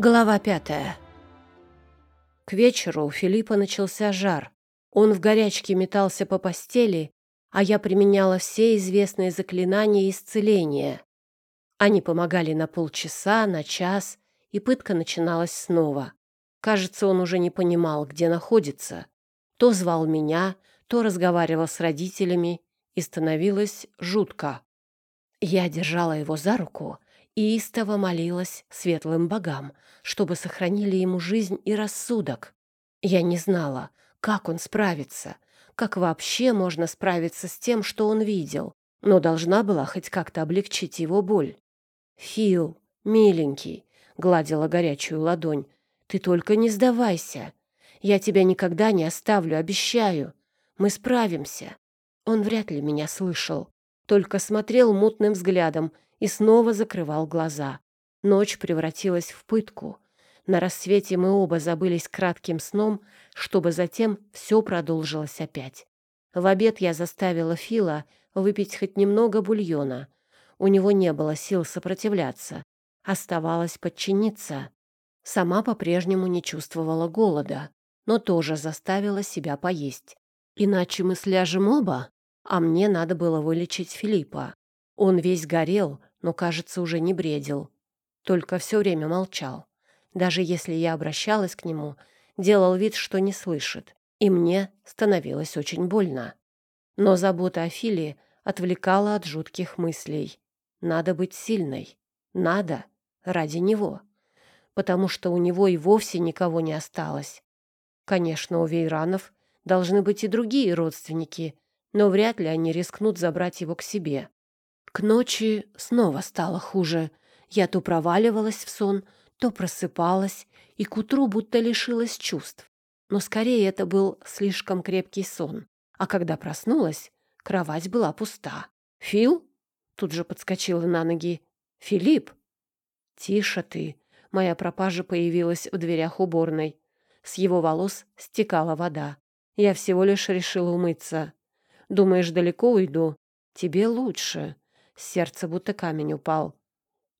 Глава пятая. К вечеру у Филиппа начался жар. Он в горячке метался по постели, а я применяла все известные заклинания исцеления. Они помогали на полчаса, на час, и пытка начиналась снова. Кажется, он уже не понимал, где находится. То звал меня, то разговаривал с родителями, и становилось жутко. Я держала его за руку и истово молилась светлым богам, чтобы сохранили ему жизнь и рассудок. Я не знала, как он справится, как вообще можно справиться с тем, что он видел, но должна была хоть как-то облегчить его боль. «Фил, миленький», — гладила горячую ладонь, — «ты только не сдавайся. Я тебя никогда не оставлю, обещаю. Мы справимся». Он вряд ли меня слышал, только смотрел мутным взглядом и снова закрывал глаза. Ночь превратилась в пытку. На рассвете мы оба забылись кратким сном, чтобы затем все продолжилось опять. В обед я заставила Фила выпить хоть немного бульона. У него не было сил сопротивляться. Оставалось подчиниться. Сама по-прежнему не чувствовала голода, но тоже заставила себя поесть. Иначе мы сляжем оба, а мне надо было вылечить Филиппа. Он весь горел, но, кажется, уже не бредил. Только все время молчал. Даже если я обращалась к нему, делал вид, что не слышит. И мне становилось очень больно. Но забота о Филе отвлекала от жутких мыслей. Надо быть сильной. Надо. Ради него. Потому что у него и вовсе никого не осталось. Конечно, у Вейранов должны быть и другие родственники, но вряд ли они рискнут забрать его к себе. К ночи снова стало хуже. Я то проваливалась в сон, то просыпалась, и к утру будто лишилась чувств. Но скорее это был слишком крепкий сон. А когда проснулась, кровать была пуста. «Фил?» — тут же подскочила на ноги. «Филипп?» «Тише ты!» Моя пропажа появилась в дверях уборной. С его волос стекала вода. Я всего лишь решила умыться. «Думаешь, далеко уйду?» «Тебе лучше. Сердце будто камень упал.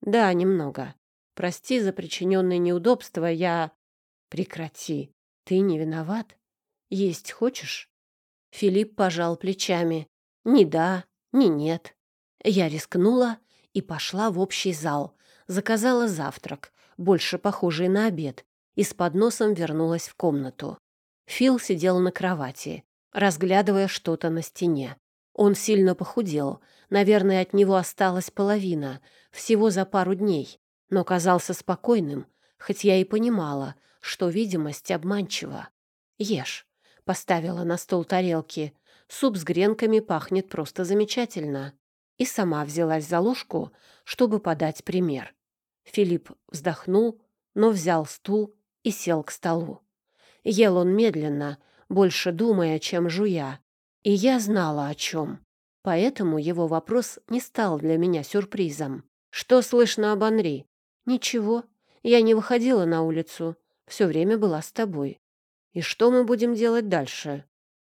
Да, немного. Прости за причиненные неудобства, я... Прекрати. Ты не виноват. Есть хочешь? Филипп пожал плечами. Ни да, ни нет. Я рискнула и пошла в общий зал. Заказала завтрак, больше похожий на обед, и с подносом вернулась в комнату. Фил сидел на кровати, разглядывая что-то на стене. Он сильно похудел, наверное, от него осталась половина, всего за пару дней, но казался спокойным, хоть я и понимала, что видимость обманчива. «Ешь», — поставила на стол тарелки, суп с гренками пахнет просто замечательно. И сама взялась за ложку, чтобы подать пример. Филипп вздохнул, но взял стул и сел к столу. Ел он медленно, больше думая, чем жуя, и я знала о чем. Поэтому его вопрос не стал для меня сюрпризом. «Что слышно об Анри?» «Ничего. Я не выходила на улицу. Все время была с тобой. И что мы будем делать дальше?»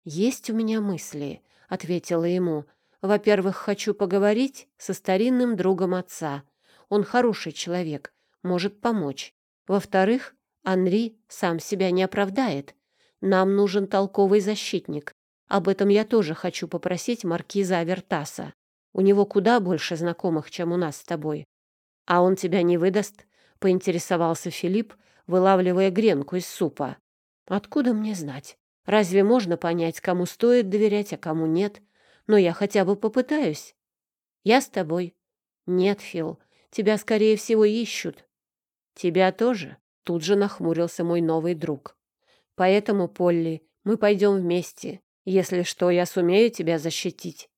«Есть у меня мысли», — ответила ему. «Во-первых, хочу поговорить со старинным другом отца. Он хороший человек, может помочь. Во-вторых, Анри сам себя не оправдает. Нам нужен толковый защитник. Об этом я тоже хочу попросить маркиза Авертаса. У него куда больше знакомых, чем у нас с тобой. А он тебя не выдаст?» — поинтересовался Филипп, вылавливая гренку из супа. «Откуда мне знать? Разве можно понять, кому стоит доверять, а кому нет? Но я хотя бы попытаюсь. Я с тобой». «Нет, Фил, тебя, скорее всего, ищут». «Тебя тоже?» — тут же нахмурился мой новый друг. «Поэтому, Полли, мы пойдем вместе. Если что, я сумею тебя защитить».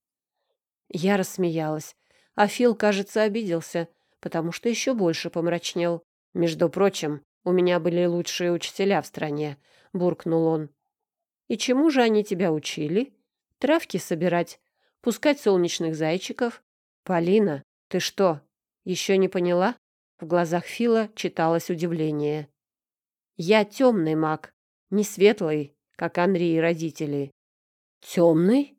Я рассмеялась, а Фил, кажется, обиделся, потому что еще больше помрачнел. «Между прочим, у меня были лучшие учителя в стране», — буркнул он. «И чему же они тебя учили? Травки собирать, пускать солнечных зайчиков? Полина, ты что, еще не поняла?» В глазах Фила читалось удивление. «Я темный маг, не светлый, как Анри и родители. «Темный?»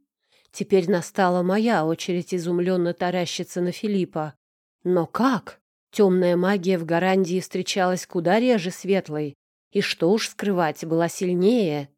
Теперь настала моя очередь изумленно таращиться на Филиппа. «Но как? Темная магия в Гарандии встречалась куда реже светлой, и что уж скрывать, была сильнее.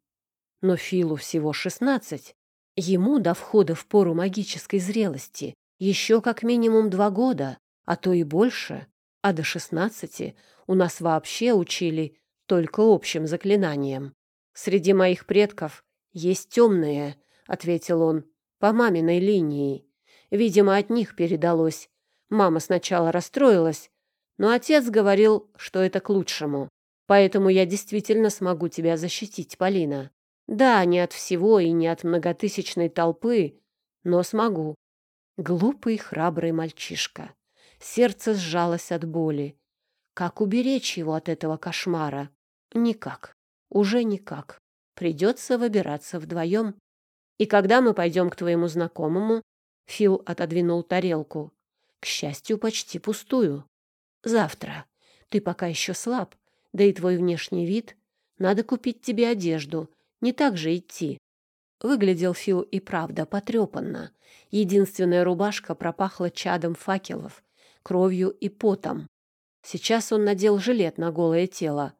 Но Филу всего шестнадцать. Ему до входа в пору магической зрелости еще как минимум два года, а то и больше. А до шестнадцати у нас вообще учили только общим заклинаниям. Среди моих предков есть темные, — ответил он, — по маминой линии. Видимо, от них передалось. Мама сначала расстроилась, но отец говорил, что это к лучшему. Поэтому я действительно смогу тебя защитить, Полина. Да, не от всего и не от многотысячной толпы, но смогу. Глупый, храбрый мальчишка. Сердце сжалось от боли. Как уберечь его от этого кошмара? Никак. Уже никак. Придется выбираться вдвоем. И когда мы пойдем к твоему знакомому, Фил отодвинул тарелку. К счастью, почти пустую. Завтра. Ты пока еще слаб, да и твой внешний вид. Надо купить тебе одежду, не так же идти. Выглядел Фил и правда потрепанно. Единственная рубашка пропахла чадом факелов, кровью и потом. Сейчас он надел жилет на голое тело.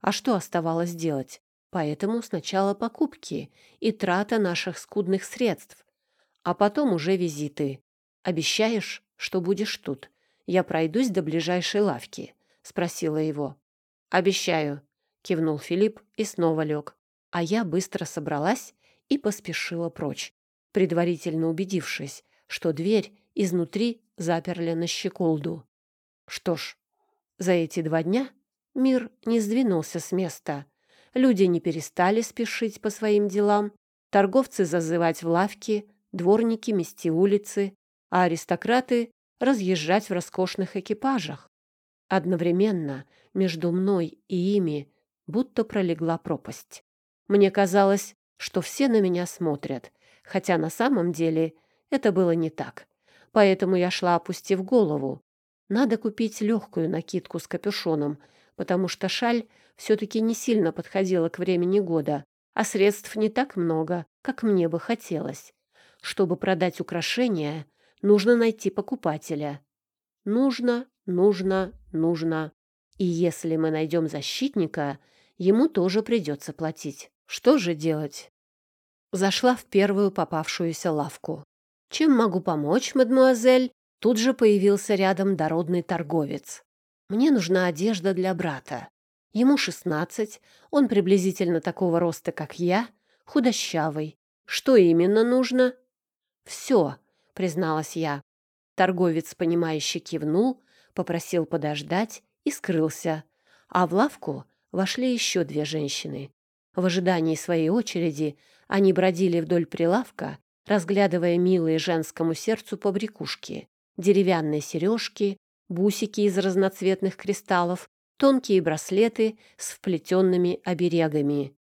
А что оставалось делать? Поэтому сначала покупки и трата наших скудных средств, а потом уже визиты. Обещаешь, что будешь тут? Я пройдусь до ближайшей лавки, спросила его. Обещаю, кивнул Филипп и снова лег. А я быстро собралась и поспешила прочь, предварительно убедившись, что дверь изнутри заперли на щеколду. Что ж, за эти два дня мир не сдвинулся с места. Люди не перестали спешить по своим делам, торговцы зазывать в лавки, дворники мести улицы, а аристократы разъезжать в роскошных экипажах. Одновременно между мной и ими будто пролегла пропасть. Мне казалось, что все на меня смотрят, хотя на самом деле это было не так. Поэтому я шла, опустив голову. Надо купить легкую накидку с капюшоном, потому что шаль все-таки не сильно подходила к времени года, а средств не так много, как мне бы хотелось. Чтобы продать украшения, нужно найти покупателя. Нужно, нужно, нужно. И если мы найдем защитника, ему тоже придется платить. Что же делать? Зашла в первую попавшуюся лавку. «Чем могу помочь, мадемуазель?» Тут же появился рядом дородный торговец. «Мне нужна одежда для брата. Ему шестнадцать, он приблизительно такого роста, как я, худощавый. Что именно нужно?» «Все», — призналась я. Торговец, понимающе кивнул, попросил подождать и скрылся. А в лавку вошли еще две женщины. В ожидании своей очереди они бродили вдоль прилавка, разглядывая милые женскому сердцу побрякушки, деревянные сережки, бусики из разноцветных кристаллов, тонкие браслеты с вплетенными оберегами.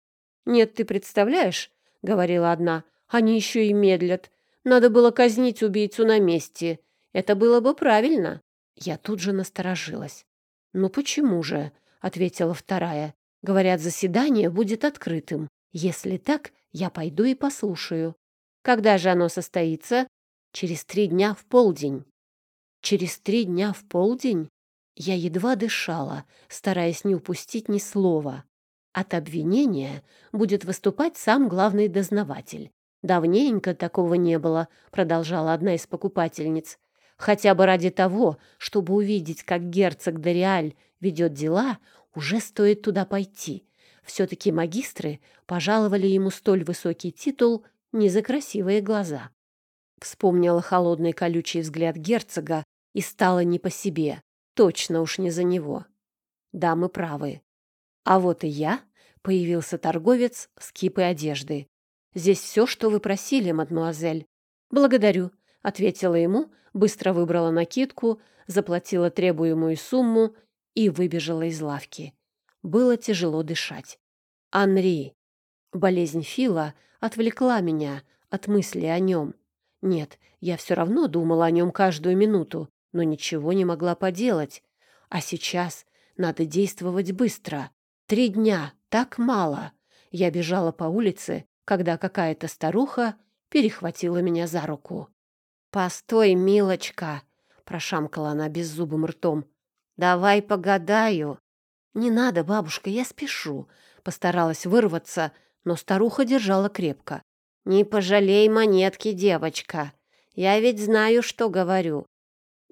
«Нет, ты представляешь?» — говорила одна. «Они еще и медлят. Надо было казнить убийцу на месте. Это было бы правильно». Я тут же насторожилась. «Ну почему же?» — ответила вторая. Говорят, заседание будет открытым. Если так, я пойду и послушаю. Когда же оно состоится? Через три дня в полдень. Через три дня в полдень? Я едва дышала, стараясь не упустить ни слова. От обвинения будет выступать сам главный дознаватель. Давненько такого не было, продолжала одна из покупательниц. Хотя бы ради того, чтобы увидеть, как герцог Дориаль ведет дела, уже стоит туда пойти. Все-таки магистры пожаловали ему столь высокий титул не за красивые глаза. Вспомнила холодный колючий взгляд герцога и стало не по себе. Точно уж не за него. Да, мы правы. А вот и я, появился торговец с кипой одежды. Здесь все, что вы просили, мадмуазель. Благодарю, ответила ему, быстро выбрала накидку, заплатила требуемую сумму и выбежала из лавки. Было тяжело дышать. Анри. Болезнь Фила отвлекла меня от мысли о нем. Нет, я все равно думала о нем каждую минуту, но ничего не могла поделать. А сейчас надо действовать быстро. Три дня, так мало. Я бежала по улице, когда какая-то старуха перехватила меня за руку. «Постой, милочка!» — прошамкала она беззубым ртом. Давай погадаю». «Не надо, бабушка, я спешу», — постаралась вырваться, но старуха держала крепко. «Не пожалей монетки, девочка. Я ведь знаю, что говорю».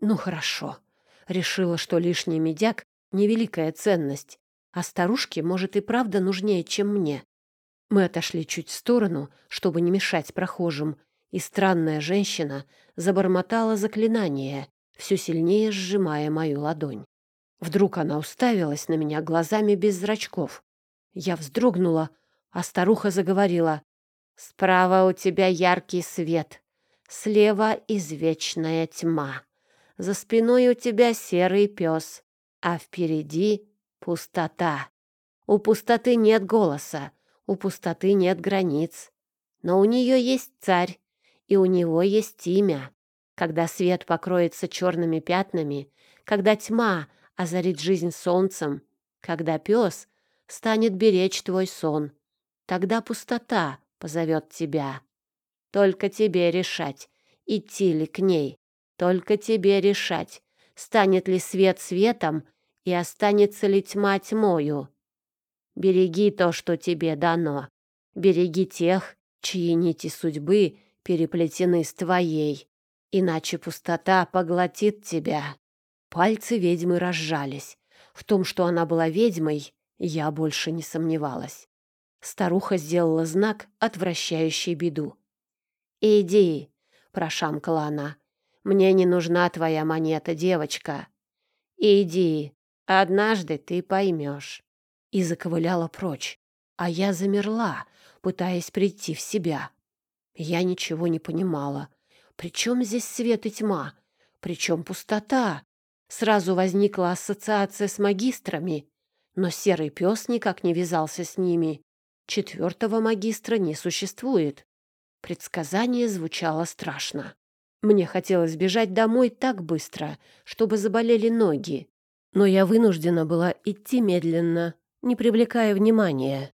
«Ну, хорошо». Решила, что лишний медяк — невеликая ценность, а старушке, может, и правда нужнее, чем мне. Мы отошли чуть в сторону, чтобы не мешать прохожим, и странная женщина забормотала заклинание, все сильнее сжимая мою ладонь. Вдруг она уставилась на меня глазами без зрачков. Я вздрогнула, а старуха заговорила. «Справа у тебя яркий свет, слева извечная тьма. За спиной у тебя серый пес, а впереди пустота. У пустоты нет голоса, у пустоты нет границ. Но у нее есть царь, и у него есть имя. Когда свет покроется черными пятнами, когда тьма озарит жизнь солнцем, когда пес станет беречь твой сон, тогда пустота позовет тебя. Только тебе решать, идти ли к ней. Только тебе решать, станет ли свет светом и останется ли тьма тьмою. Береги то, что тебе дано. Береги тех, чьи нити судьбы переплетены с твоей, иначе пустота поглотит тебя. Пальцы ведьмы разжались. В том, что она была ведьмой, я больше не сомневалась. Старуха сделала знак, отвращающий беду. «Иди», — прошамкала она, — «мне не нужна твоя монета, девочка. Иди, однажды ты поймешь» и заковыляла прочь. А я замерла, пытаясь прийти в себя. Я ничего не понимала. Причем здесь свет и тьма? Причем пустота? Сразу возникла ассоциация с магистрами, но серый пес никак не вязался с ними. Четвертого магистра не существует. Предсказание звучало страшно. Мне хотелось бежать домой так быстро, чтобы заболели ноги. Но я вынуждена была идти медленно, не привлекая внимания.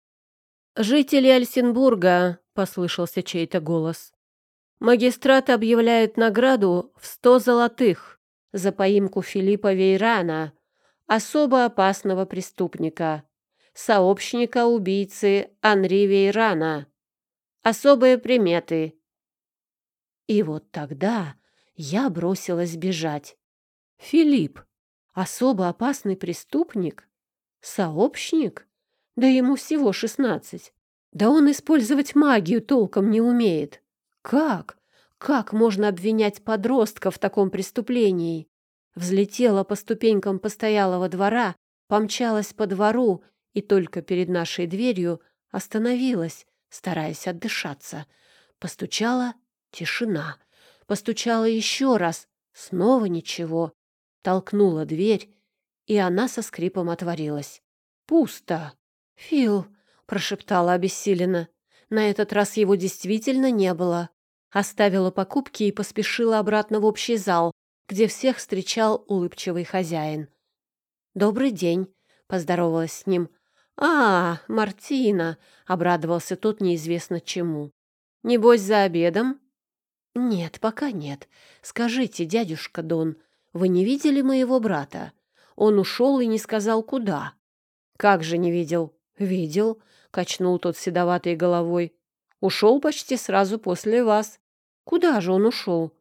«Жители Альсенбурга», — послышался чей-то голос. «Магистрат объявляет награду в сто золотых за поимку Филиппа Вейрана, особо опасного преступника, сообщника убийцы Анри Вейрана. Особые приметы». И вот тогда я бросилась бежать. «Филипп, особо опасный преступник?» Сообщник? Да ему всего шестнадцать. Да он использовать магию толком не умеет. Как? Как можно обвинять подростка в таком преступлении? Взлетела по ступенькам постоялого двора, помчалась по двору и только перед нашей дверью остановилась, стараясь отдышаться. Постучала — тишина. Постучала еще раз — снова ничего. Толкнула дверь и она со скрипом отворилась. «Пусто!» «Фил!» — прошептала обессиленно. На этот раз его действительно не было. Оставила покупки и поспешила обратно в общий зал, где всех встречал улыбчивый хозяин. «Добрый день!» — поздоровалась с ним. «А, Мартина!» — обрадовался тот неизвестно чему. «Небось, за обедом?» «Нет, пока нет. Скажите, дядюшка Дон, вы не видели моего брата? Он ушел и не сказал, куда. «Как же не видел?» «Видел», — качнул тот седоватой головой. «Ушел почти сразу после вас». «Куда же он ушел?»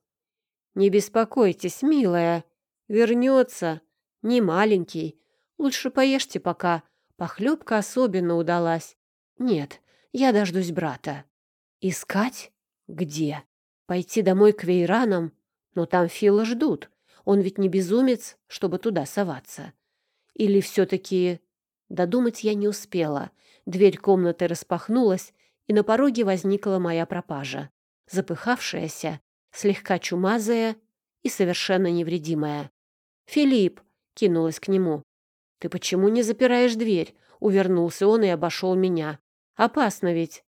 «Не беспокойтесь, милая. Вернется. Не маленький. Лучше поешьте пока. Похлебка особенно удалась. Нет, я дождусь брата». «Искать? Где? Пойти домой к Вейранам? Но там Фила ждут. Он ведь не безумец, чтобы туда соваться. Или все-таки... Додумать я не успела. Дверь комнаты распахнулась, и на пороге возникла моя пропажа. Запыхавшаяся, слегка чумазая и совершенно невредимая. «Филипп!» — кинулась к нему. «Ты почему не запираешь дверь?» — увернулся он и обошел меня. «Опасно ведь».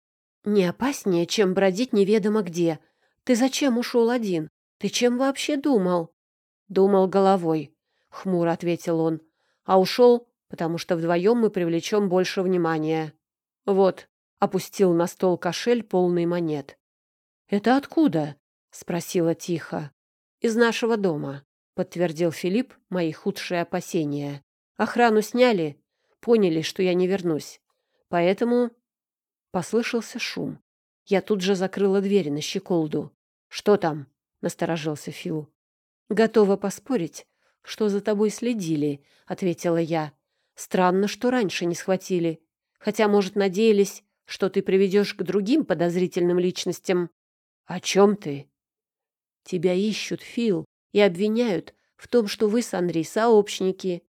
«Не опаснее, чем бродить неведомо где. Ты зачем ушел один? Ты чем вообще думал?» Думал головой, хмуро ответил он. А ушел, потому что вдвоем мы привлечем больше внимания. Вот, опустил на стол кошель полный монет. Это откуда? спросила тихо. Из нашего дома. — подтвердил Филипп мои худшие опасения. «Охрану сняли, поняли, что я не вернусь. Поэтому...» Послышался шум. Я тут же закрыла дверь на щеколду. «Что там?» — насторожился Фил. «Готова поспорить, что за тобой следили», — ответила я. «Странно, что раньше не схватили. Хотя, может, надеялись, что ты приведешь к другим подозрительным личностям». «О чем ты?» «Тебя ищут, Фил, и обвиняют в том, что вы с Анри сообщники».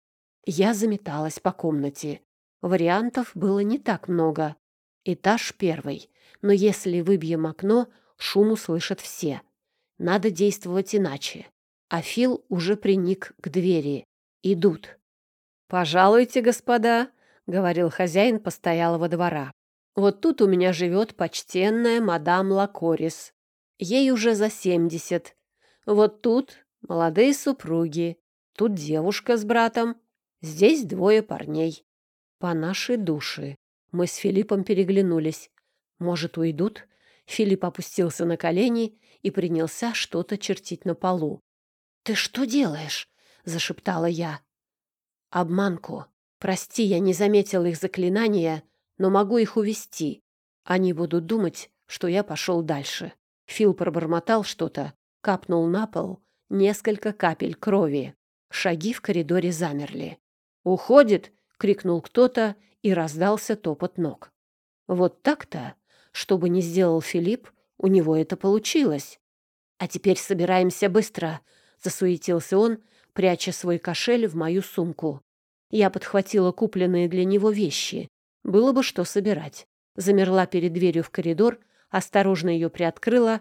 Я заметалась по комнате. Вариантов было не так много. Этаж первый. Но если выбьем окно, шум услышат все. Надо действовать иначе. А Фил уже приник к двери. Идут. «Пожалуйте, господа», — говорил хозяин постоялого двора. «Вот тут у меня живет почтенная мадам Лакорис. Ей уже за семьдесят. Вот тут молодые супруги. Тут девушка с братом. Здесь двое парней. По нашей душе. Мы с Филиппом переглянулись. Может, уйдут? Филипп опустился на колени и принялся что-то чертить на полу. «Ты что делаешь?» — зашептала я. «Обманку. Прости, я не заметил их заклинания, но могу их увести. Они будут думать, что я пошел дальше». Фил пробормотал что-то, капнул на пол несколько капель крови. Шаги в коридоре замерли. «Уходит!» — крикнул кто-то, и раздался топот ног. Вот так-то, что бы ни сделал Филипп, у него это получилось. «А теперь собираемся быстро», — засуетился он, пряча свой кошель в мою сумку. Я подхватила купленные для него вещи. Было бы что собирать. Замерла перед дверью в коридор, осторожно ее приоткрыла.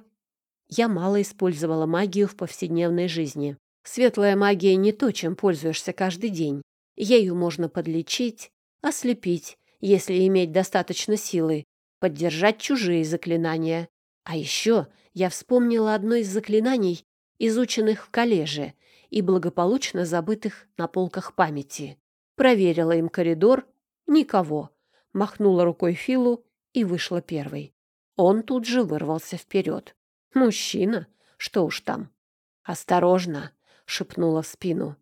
Я мало использовала магию в повседневной жизни. Светлая магия не то, чем пользуешься каждый день. Ею можно подлечить, ослепить, если иметь достаточно силы, поддержать чужие заклинания. А еще я вспомнила одно из заклинаний, изученных в коллеже и благополучно забытых на полках памяти. Проверила им коридор. Никого. Махнула рукой Филу и вышла первой. Он тут же вырвался вперед. Мужчина, что уж там. «Осторожно!» — шепнула в спину.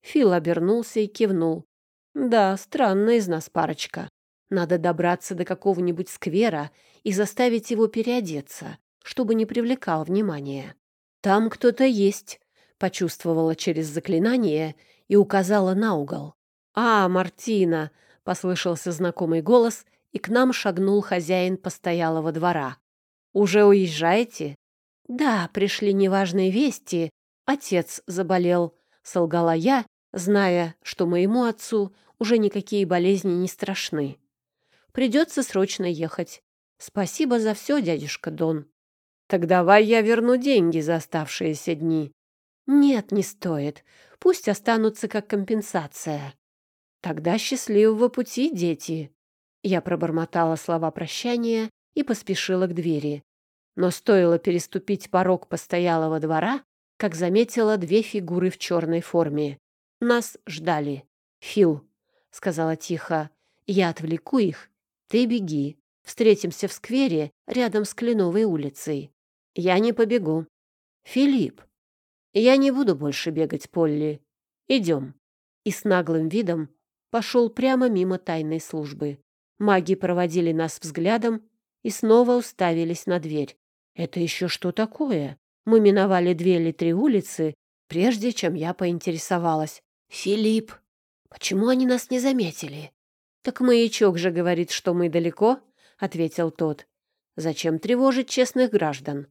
Фил обернулся и кивнул. «Да, странная из нас парочка. Надо добраться до какого-нибудь сквера и заставить его переодеться, чтобы не привлекал внимания. Там кто-то есть», — почувствовала через заклинание и указала на угол. «А, Мартина!» — послышался знакомый голос, и к нам шагнул хозяин постоялого двора. «Уже уезжаете?» «Да, пришли неважные вести. Отец заболел», — солгала я, зная, что моему отцу уже никакие болезни не страшны. «Придется срочно ехать. Спасибо за все, дядюшка Дон». «Так давай я верну деньги за оставшиеся дни». «Нет, не стоит. Пусть останутся как компенсация». «Тогда счастливого пути, дети!» Я пробормотала слова прощания и поспешила к двери. Но стоило переступить порог постоялого двора, как заметила две фигуры в черной форме. Нас ждали. «Фил», — сказала тихо, — «я отвлеку их. Ты беги. Встретимся в сквере рядом с Кленовой улицей». «Я не побегу». «Филипп, я не буду больше бегать, Полли. Идем». И с наглым видом пошел прямо мимо тайной службы. Маги проводили нас взглядом и снова уставились на дверь. Это еще что такое? Мы миновали две или три улицы, прежде чем я поинтересовалась. «Филипп, почему они нас не заметили?» «Так маячок же говорит, что мы далеко», — ответил тот. «Зачем тревожить честных граждан?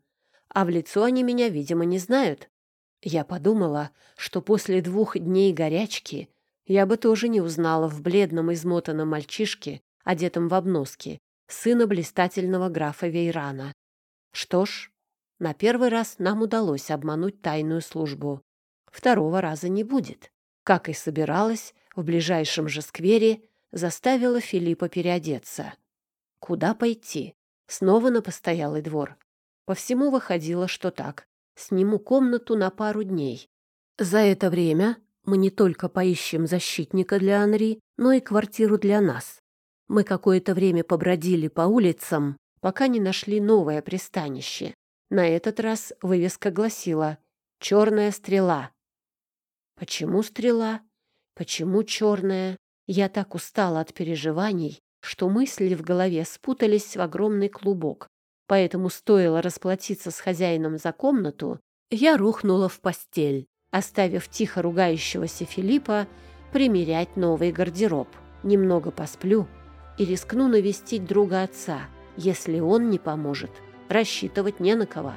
А в лицо они меня, видимо, не знают». Я подумала, что после двух дней горячки я бы тоже не узнала в бледном измотанном мальчишке, одетом в обноски, сына блистательного графа Вейрана. Что ж, на первый раз нам удалось обмануть тайную службу. Второго раза не будет. Как и собиралась, в ближайшем же сквере заставила Филиппа переодеться. Куда пойти? Снова на постоялый двор. По всему выходило, что так. Сниму комнату на пару дней. За это время мы не только поищем защитника для Анри, но и квартиру для нас. Мы какое-то время побродили по улицам, пока не нашли новое пристанище. На этот раз вывеска гласила «Черная стрела». Почему стрела? Почему черная? Я так устала от переживаний, что мысли в голове спутались в огромный клубок. Поэтому стоило расплатиться с хозяином за комнату, я рухнула в постель, оставив тихо ругающегося Филиппа примерять новый гардероб. Немного посплю и рискну навестить друга отца. Если он не поможет, рассчитывать не на кого.